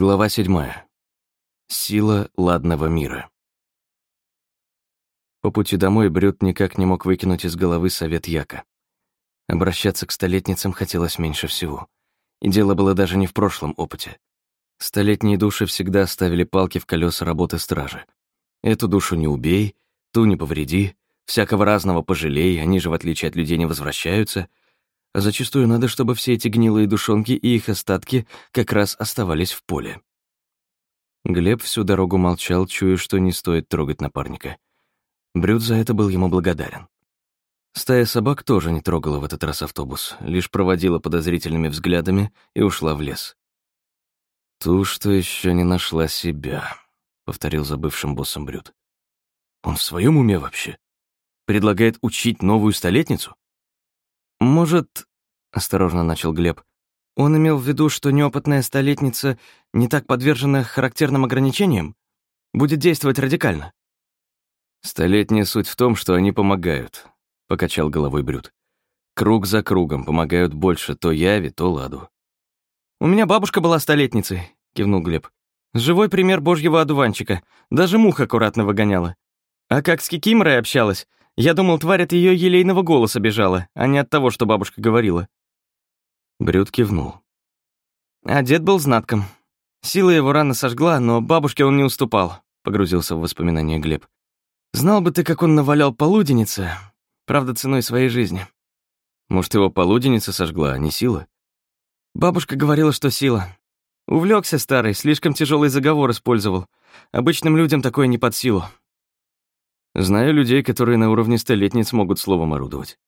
Глава седьмая. Сила ладного мира. По пути домой Брюд никак не мог выкинуть из головы совет Яка. Обращаться к столетницам хотелось меньше всего. И дело было даже не в прошлом опыте. Столетние души всегда ставили палки в колеса работы стражи. Эту душу не убей, ту не повреди, всякого разного пожалей, они же, в отличие от людей, не возвращаются. А зачастую надо, чтобы все эти гнилые душонки и их остатки как раз оставались в поле. Глеб всю дорогу молчал, чуя, что не стоит трогать напарника. Брюд за это был ему благодарен. Стая собак тоже не трогала в этот раз автобус, лишь проводила подозрительными взглядами и ушла в лес. «Ту, что еще не нашла себя», — повторил забывшим боссом Брюд. «Он в своем уме вообще? Предлагает учить новую столетницу?» «Может...» — осторожно начал Глеб. «Он имел в виду, что неопытная столетница не так подвержена характерным ограничениям? Будет действовать радикально?» «Столетняя суть в том, что они помогают», — покачал головой Брюд. «Круг за кругом помогают больше то Яве, то Ладу». «У меня бабушка была столетницей», — кивнул Глеб. «Живой пример божьего одуванчика. Даже мух аккуратно выгоняла. А как с Кикиморой общалась? Я думал, тварь от ее елейного голоса бежала, а не от того, что бабушка говорила». Брюд кивнул. А дед был знатком. Сила его рано сожгла, но бабушке он не уступал, погрузился в воспоминания Глеб. Знал бы ты, как он навалял полуденницы, правда, ценой своей жизни. Может, его полуденница сожгла, а не сила? Бабушка говорила, что сила. Увлекся старый, слишком тяжелый заговор использовал. Обычным людям такое не под силу. Знаю людей, которые на уровне столетниц могут словом орудовать.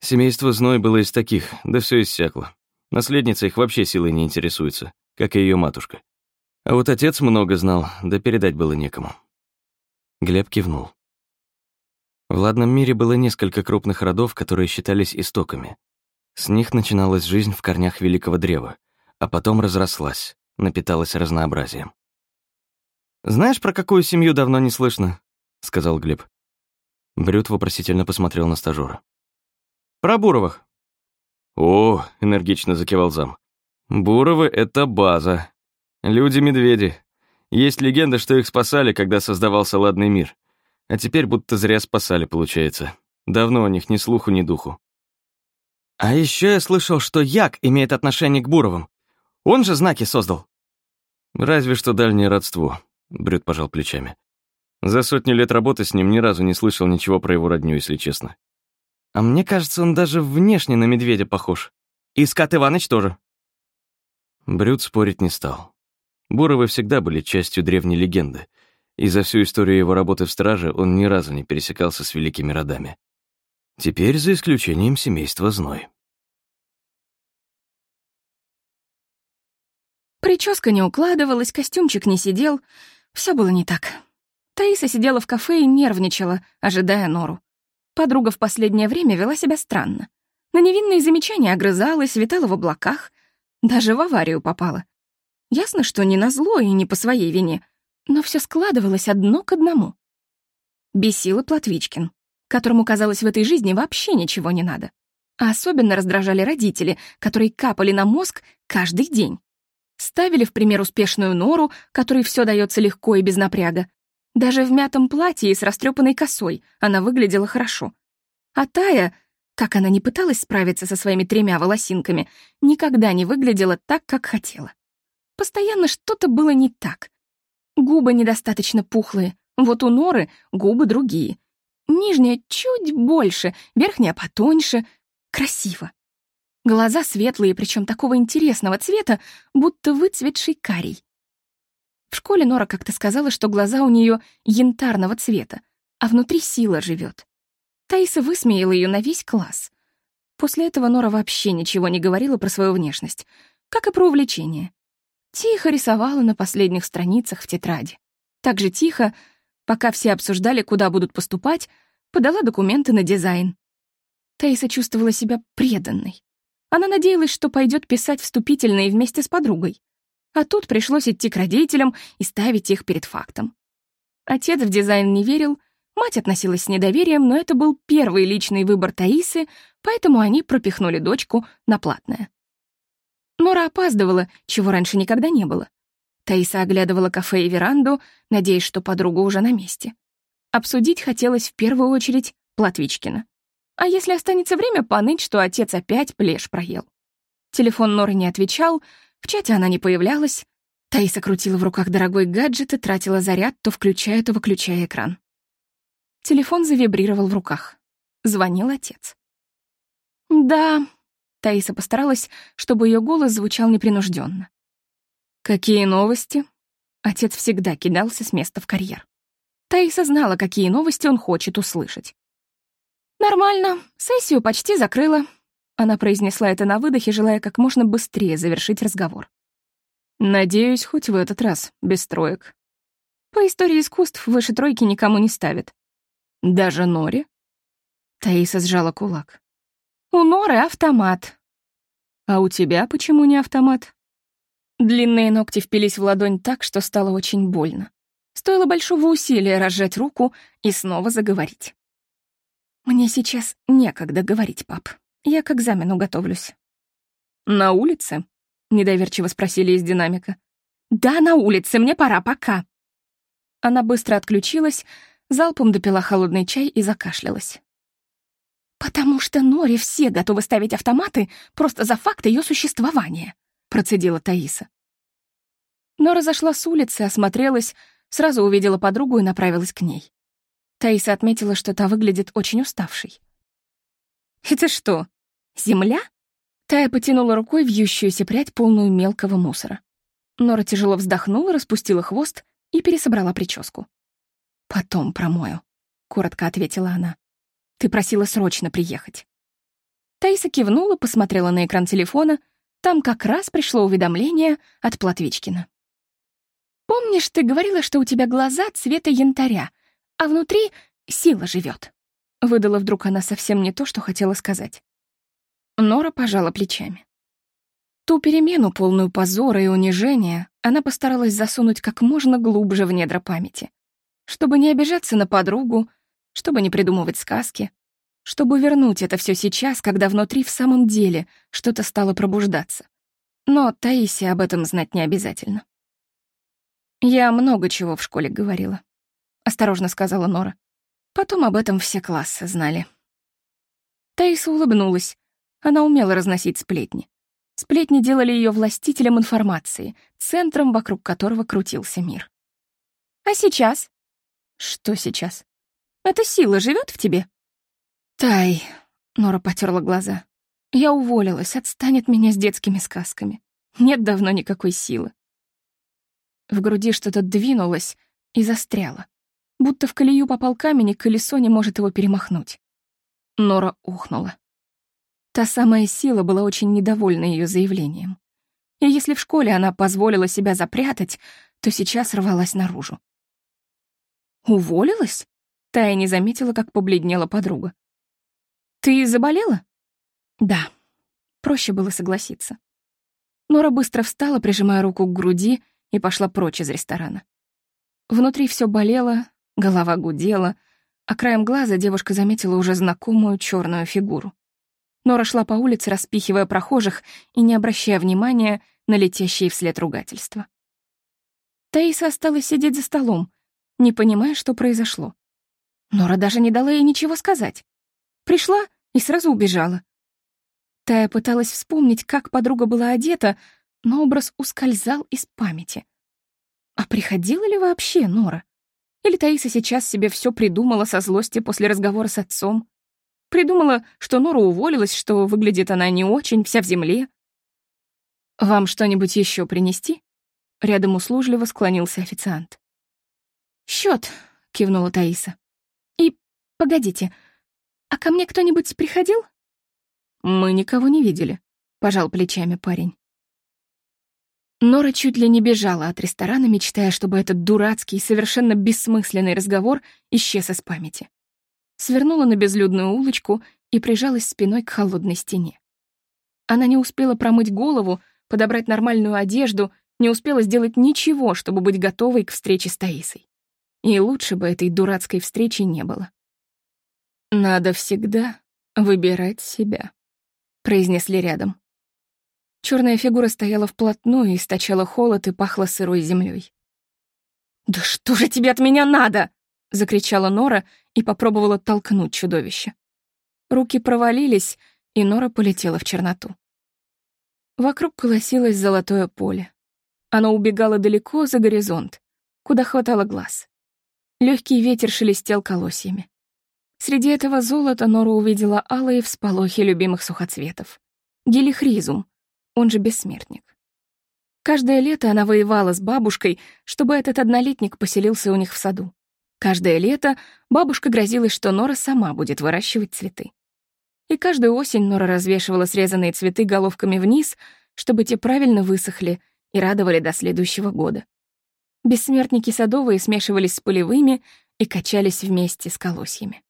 Семейство Зной было из таких, да все иссякло. Наследница их вообще силой не интересуется, как и ее матушка. А вот отец много знал, да передать было некому. Глеб кивнул. В ладном мире было несколько крупных родов, которые считались истоками. С них начиналась жизнь в корнях великого древа, а потом разрослась, напиталась разнообразием. «Знаешь, про какую семью давно не слышно?» — сказал Глеб. Брюд вопросительно посмотрел на стажёра. «Про Буровых». «О», — энергично закивал зам. «Буровы — это база. Люди-медведи. Есть легенда, что их спасали, когда создавался ладный мир. А теперь будто зря спасали, получается. Давно у них ни слуху, ни духу». «А еще я слышал, что Як имеет отношение к Буровым. Он же знаки создал». «Разве что дальнее родство», — Брюд пожал плечами. За сотню лет работы с ним ни разу не слышал ничего про его родню, если честно. А мне кажется, он даже внешне на медведя похож. И Скат Иваныч тоже. Брюд спорить не стал. Буровы всегда были частью древней легенды, и за всю историю его работы в страже он ни разу не пересекался с великими родами. Теперь за исключением семейства Зной. Прическа не укладывалась, костюмчик не сидел. Все было не так. Таиса сидела в кафе и нервничала, ожидая Нору. Подруга в последнее время вела себя странно. На невинные замечания огрызалась, витала в облаках, даже в аварию попала. Ясно, что не на зло и не по своей вине, но все складывалось одно к одному. Бесила Платвичкин, которому, казалось, в этой жизни вообще ничего не надо. А особенно раздражали родители, которые капали на мозг каждый день. Ставили в пример успешную нору, которой все дается легко и без напряга, даже в мятом платье и с растрепанной косой она выглядела хорошо. А Тая, как она не пыталась справиться со своими тремя волосинками, никогда не выглядела так, как хотела. Постоянно что-то было не так. Губы недостаточно пухлые, вот у Норы губы другие. Нижняя чуть больше, верхняя потоньше. Красиво. Глаза светлые, причем такого интересного цвета, будто выцветший карий. В школе Нора как-то сказала, что глаза у нее янтарного цвета, а внутри сила живет. Таиса высмеяла ее на весь класс. После этого Нора вообще ничего не говорила про свою внешность, как и про увлечение. Тихо рисовала на последних страницах в тетради. Так же тихо, пока все обсуждали, куда будут поступать, подала документы на дизайн. Таиса чувствовала себя преданной. Она надеялась, что пойдет писать вступительные вместе с подругой. А тут пришлось идти к родителям и ставить их перед фактом. Отец в дизайн не верил, мать относилась с недоверием, но это был первый личный выбор Таисы, поэтому они пропихнули дочку на платное. Нора опаздывала, чего раньше никогда не было. Таиса оглядывала кафе и веранду, надеясь, что подруга уже на месте. Обсудить хотелось в первую очередь Платвичкина. А если останется время, поныть, что отец опять плешь проел. Телефон Норы не отвечал, в чате она не появлялась. Таиса крутила в руках дорогой гаджет и тратила заряд, то включая, то выключая экран. Телефон завибрировал в руках. Звонил отец. «Да», — Таиса постаралась, чтобы ее голос звучал непринужденно. «Какие новости?» Отец всегда кидался с места в карьер. Таиса знала, какие новости он хочет услышать. «Нормально, сессию почти закрыла». Она произнесла это на выдохе, желая как можно быстрее завершить разговор. «Надеюсь, хоть в этот раз, без троек». По истории искусств выше тройки никому не ставят. «Даже Норе?» Таиса сжала кулак. «У Норы автомат». «А у тебя почему не автомат?» Длинные ногти впились в ладонь так, что стало очень больно. Стоило большого усилия разжать руку и снова заговорить. «Мне сейчас некогда говорить, пап. Я к экзамену готовлюсь». «На улице?» — недоверчиво спросили из динамика. «Да, на улице, мне пора, пока». Она быстро отключилась, залпом допила холодный чай и закашлялась. «Потому что Норе все готовы ставить автоматы просто за факт ее существования», — процедила Таиса. Нора зашла с улицы, осмотрелась, сразу увидела подругу и направилась к ней. Таиса отметила, что та выглядит очень уставшей. «Это что, земля?» Тая потянула рукой вьющуюся прядь, полную мелкого мусора. Нора тяжело вздохнула, распустила хвост и пересобрала прическу. «Потом промою», — коротко ответила она. «Ты просила срочно приехать». Таиса кивнула, посмотрела на экран телефона. Там как раз пришло уведомление от Платвичкина. «Помнишь, ты говорила, что у тебя глаза цвета янтаря, а внутри сила живет. Выдала вдруг она совсем не то, что хотела сказать. Нора пожала плечами. Ту перемену, полную позора и унижения, она постаралась засунуть как можно глубже в недра памяти. Чтобы не обижаться на подругу, чтобы не придумывать сказки, чтобы вернуть это все сейчас, когда внутри в самом деле что-то стало пробуждаться. Но Таисе об этом знать не обязательно. Я много чего в школе говорила. — осторожно сказала Нора. Потом об этом все классы знали. Таиса улыбнулась. Она умела разносить сплетни. Сплетни делали ее властителем информации, центром, вокруг которого крутился мир. «А сейчас?» «Что сейчас?» «Эта сила живет в тебе?» «Тай», — Нора потерла глаза. «Я уволилась, отстанет меня с детскими сказками. Нет давно никакой силы». В груди что-то двинулось и застряло. Будто в колею попал камень, и колесо не может его перемахнуть. Нора ухнула. Та самая сила была очень недовольна ее заявлением. И если в школе она позволила себя запрятать, то сейчас рвалась наружу. «Уволилась?» Тая не заметила, как побледнела подруга. «Ты заболела?» «Да». Проще было согласиться. Нора быстро встала, прижимая руку к груди, и пошла прочь из ресторана. Внутри все болело, Голова гудела, а краем глаза девушка заметила уже знакомую черную фигуру. Нора шла по улице, распихивая прохожих и не обращая внимания на летящие вслед ругательства. Таиса осталась сидеть за столом, не понимая, что произошло. Нора даже не дала ей ничего сказать. Пришла и сразу убежала. Тая пыталась вспомнить, как подруга была одета, но образ ускользал из памяти. А приходила ли вообще Нора? Или Таиса сейчас себе все придумала со злости после разговора с отцом? Придумала, что Нора уволилась, что выглядит она не очень, вся в земле. «Вам что-нибудь еще принести?» Рядом услужливо склонился официант. Счет, кивнула Таиса. «И погодите, а ко мне кто-нибудь приходил?» «Мы никого не видели», — пожал плечами парень. Нора чуть ли не бежала от ресторана, мечтая, чтобы этот дурацкий, совершенно бессмысленный разговор исчез из памяти. Свернула на безлюдную улочку и прижалась спиной к холодной стене. Она не успела промыть голову, подобрать нормальную одежду, не успела сделать ничего, чтобы быть готовой к встрече с Таисой. И лучше бы этой дурацкой встречи не было. «Надо всегда выбирать себя», — произнесли рядом. Черная фигура стояла вплотную, источала холод и пахла сырой землей. «Да что же тебе от меня надо?» — закричала Нора и попробовала толкнуть чудовище. Руки провалились, и Нора полетела в черноту. Вокруг колосилось золотое поле. Оно убегало далеко за горизонт, куда хватало глаз. Легкий ветер шелестел колосьями. Среди этого золота Нора увидела алые всполохи любимых сухоцветов. Гелихризум, он же бессмертник. Каждое лето она воевала с бабушкой, чтобы этот однолетник поселился у них в саду. Каждое лето бабушка грозилась, что Нора сама будет выращивать цветы. И каждую осень Нора развешивала срезанные цветы головками вниз, чтобы те правильно высохли и радовали до следующего года. Бессмертники садовые смешивались с полевыми и качались вместе с колосьями.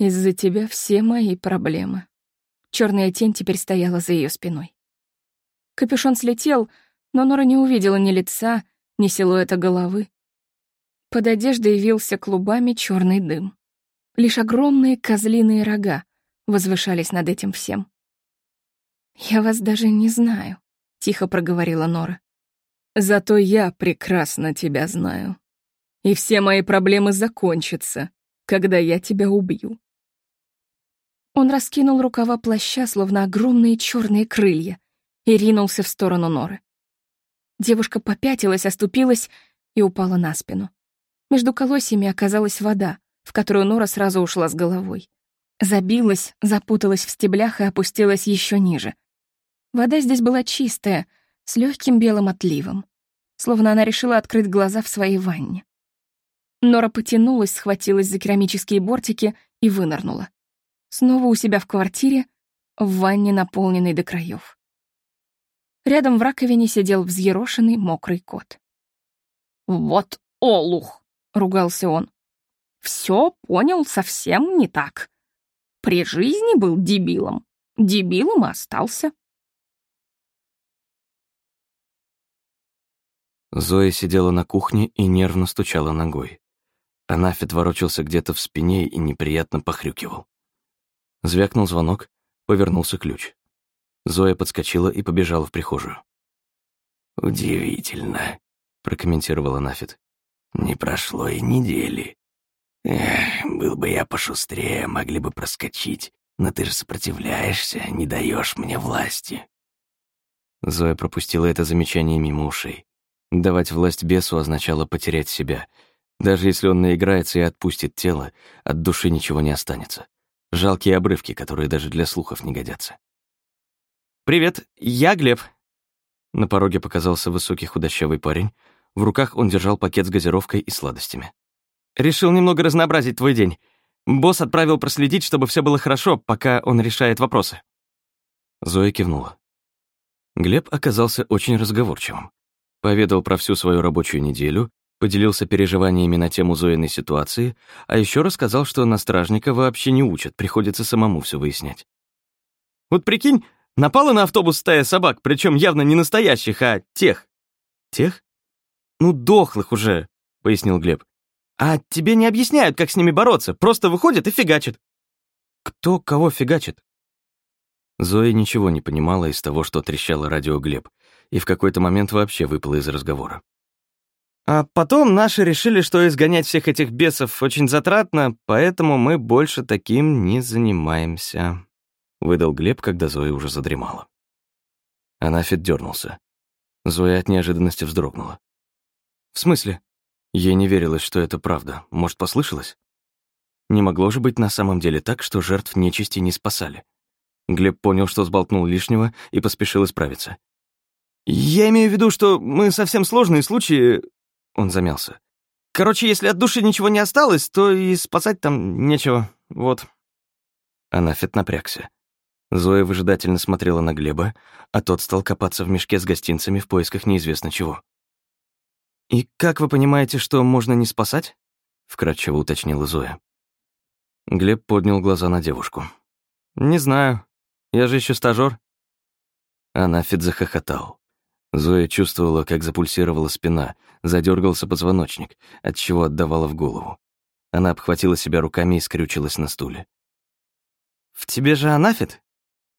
Из-за тебя все мои проблемы. Черная тень теперь стояла за ее спиной. Капюшон слетел, но Нора не увидела ни лица, ни силуэта головы. Под одеждой вился клубами черный дым. Лишь огромные козлиные рога возвышались над этим всем. «Я вас даже не знаю», — тихо проговорила Нора. «Зато я прекрасно тебя знаю. И все мои проблемы закончатся, когда я тебя убью. Он раскинул рукава плаща, словно огромные черные крылья, и ринулся в сторону Норы. Девушка попятилась, оступилась и упала на спину. Между колосьями оказалась вода, в которую Нора сразу ушла с головой. Забилась, запуталась в стеблях и опустилась еще ниже. Вода здесь была чистая, с легким белым отливом, словно она решила открыть глаза в своей ванне. Нора потянулась, схватилась за керамические бортики и вынырнула. Снова у себя в квартире, в ванне, наполненной до краев. Рядом в раковине сидел взъерошенный мокрый кот. «Вот олух!» — ругался он. «Все понял совсем не так. При жизни был дебилом, дебилом и остался». Зоя сидела на кухне и нервно стучала ногой. Анафит ворочался где-то в спине и неприятно похрюкивал. Звякнул звонок, повернулся ключ. Зоя подскочила и побежала в прихожую. «Удивительно», — прокомментировала Нафит. «Не прошло и недели. Эх, был бы я пошустрее, могли бы проскочить. Но ты же сопротивляешься, не даешь мне власти». Зоя пропустила это замечание мимо ушей. Давать власть бесу означало потерять себя. Даже если он наиграется и отпустит тело, от души ничего не останется. Жалкие обрывки, которые даже для слухов не годятся. «Привет, я Глеб». На пороге показался высокий худощавый парень. В руках он держал пакет с газировкой и сладостями. «Решил немного разнообразить твой день. Босс отправил проследить, чтобы все было хорошо, пока он решает вопросы». Зоя кивнула. Глеб оказался очень разговорчивым. Поведал про всю свою рабочую неделю, поделился переживаниями на тему Зоиной ситуации, а еще рассказал, что на стражника вообще не учат, приходится самому все выяснять. «Вот прикинь, напала на автобус стая собак, причем явно не настоящих, а тех». «Тех?» «Ну, дохлых уже», — пояснил Глеб. «А тебе не объясняют, как с ними бороться, просто выходят и фигачат». «Кто кого фигачит?» Зоя ничего не понимала из того, что трещало радио Глеб, и в какой-то момент вообще выпала из разговора. А потом наши решили, что изгонять всех этих бесов очень затратно, поэтому мы больше таким не занимаемся», — выдал Глеб, когда Зоя уже задремала. Анафит дернулся. Зоя от неожиданности вздрогнула. «В смысле?» Ей не верилось, что это правда. Может, послышалось? Не могло же быть на самом деле так, что жертв нечисти не спасали. Глеб понял, что сболтнул лишнего, и поспешил исправиться. «Я имею в виду, что мы совсем сложные случаи он замялся. «Короче, если от души ничего не осталось, то и спасать там нечего. Вот». Анафет напрягся. Зоя выжидательно смотрела на Глеба, а тот стал копаться в мешке с гостинцами в поисках неизвестно чего. «И как вы понимаете, что можно не спасать?» — вкратчиво уточнила Зоя. Глеб поднял глаза на девушку. «Не знаю. Я же еще стажёр». Анафет захохотал. Зоя чувствовала, как запульсировала спина, задергался позвоночник, от чего отдавала в голову. Она обхватила себя руками и скрючилась на стуле. «В тебе же анафит?»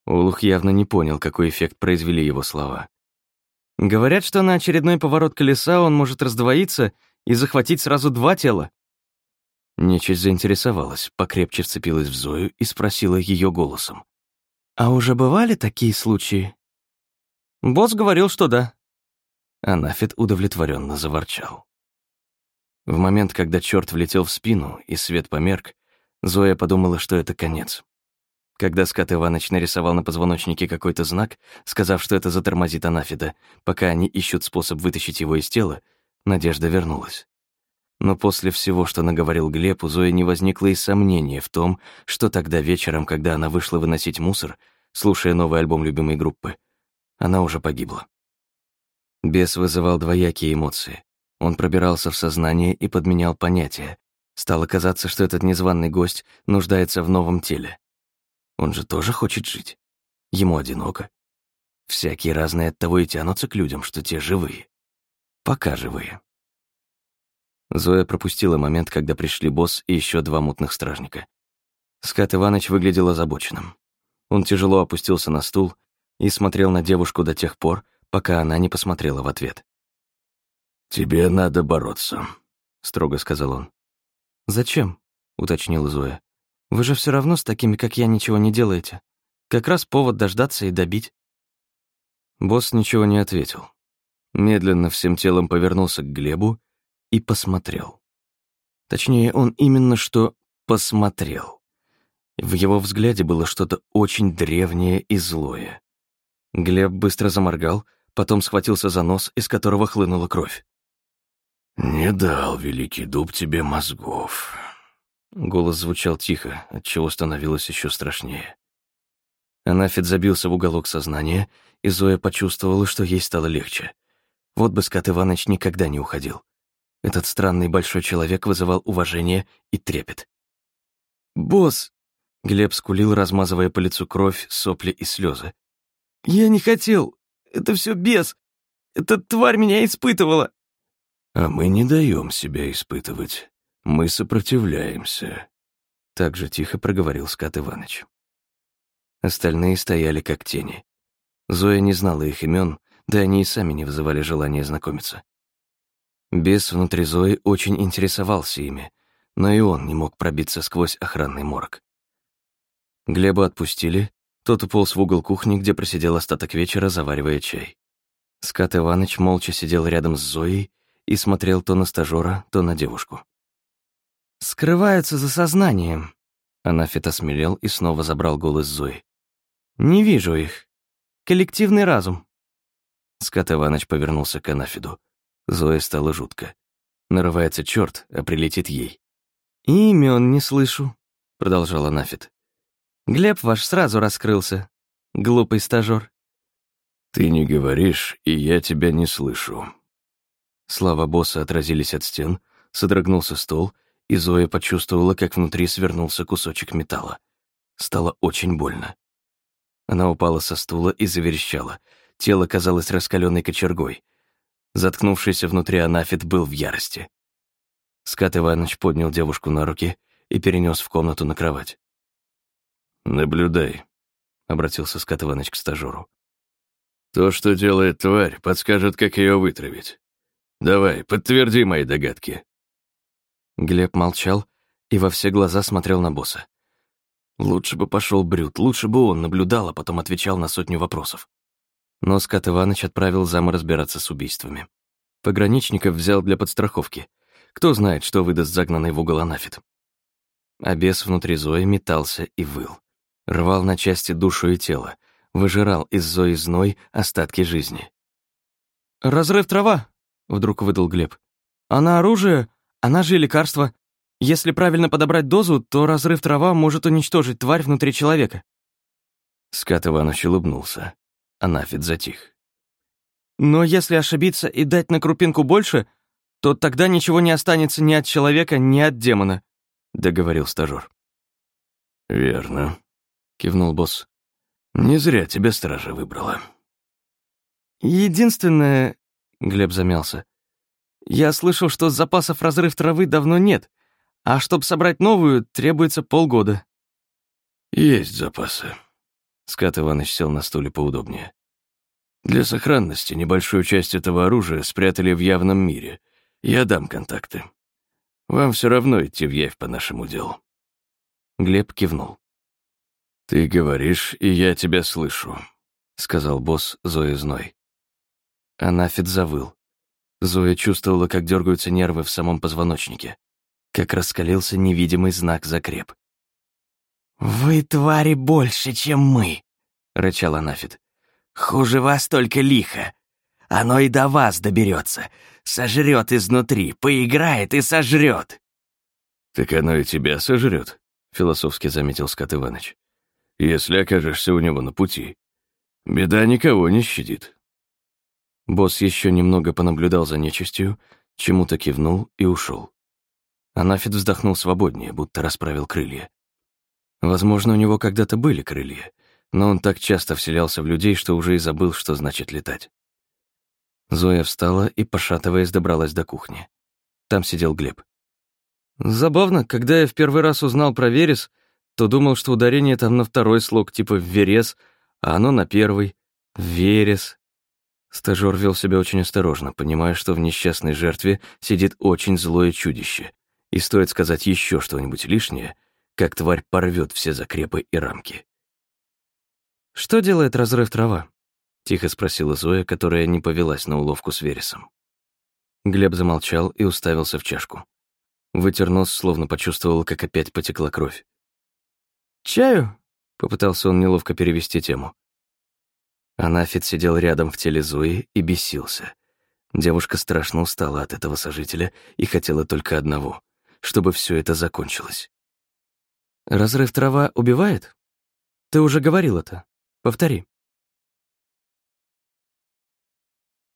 Олух явно не понял, какой эффект произвели его слова. Говорят, что на очередной поворот колеса он может раздвоиться и захватить сразу два тела. Нечисть заинтересовалась, покрепче вцепилась в Зою и спросила ее голосом. «А уже бывали такие случаи?» Босс говорил, что да. Анафит удовлетворенно заворчал. В момент, когда черт влетел в спину и свет померк, Зоя подумала, что это конец. Когда Скат Иваныч нарисовал на позвоночнике какой-то знак, сказав, что это затормозит Анафида, пока они ищут способ вытащить его из тела, надежда вернулась. Но после всего, что наговорил Глеб, у Зои не возникло и сомнения в том, что тогда вечером, когда она вышла выносить мусор, слушая новый альбом любимой группы, она уже погибла. Бес вызывал двоякие эмоции. Он пробирался в сознание и подменял понятия. Стало казаться, что этот незваный гость нуждается в новом теле. Он же тоже хочет жить. Ему одиноко. Всякие разные от того и тянутся к людям, что те живые. Пока живые. Зоя пропустила момент, когда пришли босс и еще два мутных стражника. Скат Иваныч выглядел озабоченным. Он тяжело опустился на стул и смотрел на девушку до тех пор, пока она не посмотрела в ответ. «Тебе надо бороться», — строго сказал он. «Зачем?» — уточнила Зоя. Вы же все равно с такими, как я, ничего не делаете. Как раз повод дождаться и добить». Босс ничего не ответил. Медленно всем телом повернулся к Глебу и посмотрел. Точнее, он именно что посмотрел. В его взгляде было что-то очень древнее и злое. Глеб быстро заморгал, потом схватился за нос, из которого хлынула кровь. «Не дал великий дуб тебе мозгов», Голос звучал тихо, отчего становилось еще страшнее. Анафит забился в уголок сознания, и Зоя почувствовала, что ей стало легче. Вот бы Скат Иваныч никогда не уходил. Этот странный большой человек вызывал уважение и трепет. «Босс!» — Глеб скулил, размазывая по лицу кровь, сопли и слезы. «Я не хотел! Это все бес! Эта тварь меня испытывала!» «А мы не даем себя испытывать. Мы сопротивляемся», — так же тихо проговорил Скат Иваныч. Остальные стояли как тени. Зоя не знала их имен, да они и сами не вызывали желания знакомиться. Бес внутри Зои очень интересовался ими, но и он не мог пробиться сквозь охранный морг. Глеба отпустили, тот уполз в угол кухни, где просидел остаток вечера, заваривая чай. Скат Иваныч молча сидел рядом с Зоей и смотрел то на стажера, то на девушку. Скрываются за сознанием. Анафит осмелел и снова забрал голос Зои. Не вижу их. Коллективный разум. Скат Иваныч повернулся к Анафиду. Зоя стало жутко. Нарывается черт, а прилетит ей. «И имен не слышу», — продолжал Анафит. «Глеб ваш сразу раскрылся, глупый стажёр». «Ты не говоришь, и я тебя не слышу». Слова босса отразились от стен, содрогнулся стол — и Зоя почувствовала, как внутри свернулся кусочек металла. Стало очень больно. Она упала со стула и заверещала. Тело казалось раскаленной кочергой. Заткнувшийся внутри анафит был в ярости. Скат Иванович поднял девушку на руки и перенес в комнату на кровать. «Наблюдай», — обратился Скат Иванович к стажеру. «То, что делает тварь, подскажет, как ее вытравить. Давай, подтверди мои догадки». Глеб молчал и во все глаза смотрел на босса. Лучше бы пошел Брют, лучше бы он наблюдал, а потом отвечал на сотню вопросов. Но Скат Иваныч отправил зама разбираться с убийствами. Пограничников взял для подстраховки. Кто знает, что выдаст загнанный в угол анафит. А бес внутри Зои метался и выл. Рвал на части душу и тело, выжирал из Зои зной остатки жизни. «Разрыв трава», — вдруг выдал Глеб. «Она оружие, она же лекарство. Если правильно подобрать дозу, то разрыв трава может уничтожить тварь внутри человека. Скат Иванович улыбнулся. Анафит затих. Но если ошибиться и дать на крупинку больше, то тогда ничего не останется ни от человека, ни от демона, договорил стажёр. Верно, кивнул босс. Не зря тебя стража выбрала. Единственное, Глеб замялся. Я слышал, что запасов разрыв травы давно нет, а чтобы собрать новую, требуется полгода. Есть запасы. Скат Иваныч сел на стуле поудобнее. Для сохранности небольшую часть этого оружия спрятали в явном мире. Я дам контакты. Вам все равно идти в явь по нашему делу. Глеб кивнул. «Ты говоришь, и я тебя слышу», — сказал босс Зои Зной. Анафит завыл. Зоя чувствовала, как дергаются нервы в самом позвоночнике, как раскалился невидимый знак закреп. «Вы, твари, больше, чем мы!» — рычал Анафит. «Хуже вас только лихо. Оно и до вас доберется. Сожрет изнутри, поиграет и сожрет. «Так оно и тебя сожрет», — философски заметил Скот Иваныч. «Если окажешься у него на пути. Беда никого не щадит». Босс еще немного понаблюдал за нечистью, чему-то кивнул и ушел. Анафит вздохнул свободнее, будто расправил крылья. Возможно, у него когда-то были крылья, но он так часто вселялся в людей, что уже и забыл, что значит летать. Зоя встала и, пошатываясь, добралась до кухни. Там сидел Глеб. Забавно, когда я в первый раз узнал про Верес, то думал, что ударение там на второй слог, типа «верес», а оно на первый — «верес». Стажёр вел себя очень осторожно, понимая, что в несчастной жертве сидит очень злое чудище. И стоит сказать еще что-нибудь лишнее, как тварь порвет все закрепы и рамки. «Что делает разрыв трава?» — тихо спросила Зоя, которая не повелась на уловку с Вересом. Глеб замолчал и уставился в чашку. Вытер нос, словно почувствовал, как опять потекла кровь. «Чаю?» — попытался он неловко перевести тему. Анафит сидел рядом в теле Зои и бесился. Девушка страшно устала от этого сожителя и хотела только одного — чтобы все это закончилось. «Разрыв трава убивает? Ты уже говорил это. Повтори».